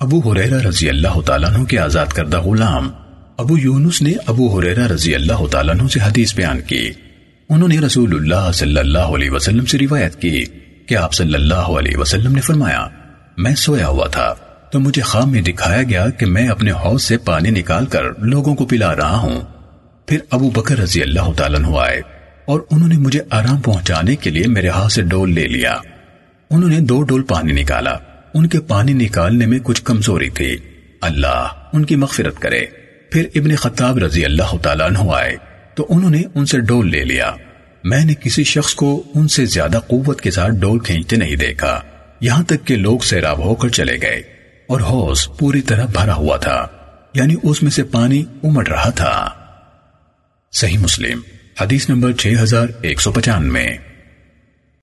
ابو حریرہ رضی اللہ تعالیٰ عنہ کے آزاد کردہ غلام ابو یونس نے ابو حریرہ رضی اللہ تعالیٰ عنہ سے حدیث بیان کی۔ انہوں نے رسول اللہ صلی اللہ علیہ وسلم سے روایت کی کہ آپ صلی اللہ علیہ وسلم نے فرمایا، میں سویا ہوا تھا، تو مجھے خواب میں دکھایا گیا کہ میں اپنے حوض سے پانی نکال کر لوگوں کو پلا رہا ہوں۔ پھر ابو بکر رضی اللہ تعالیٰ عنہ آئے اور انہوں نے مجھے آرام پہنچانے کے لیے میرے ہاتھ سے ڈول لے لیا۔ انہوں نے دو ڈول پانی نکالا۔ سے ڈول لے لیا انہوں نے دو ڈول پانی نکالا ان کے پانی نکالنے میں کچھ کمزوری تھی۔ اللہ ان کی مغفرت کرے۔ پھر ابن خطاب رضی اللہ تعالیٰ عنہ آئے۔ تو انہوں نے ان سے ڈول لے لیا۔ میں نے کسی شخص کو ان سے زیادہ قوت کے ساتھ ڈول کھینچتے نہیں دیکھا۔ یہاں تک کہ لوگ سیراب ہو کر چلے گئے اور حوض پوری طرح بھرا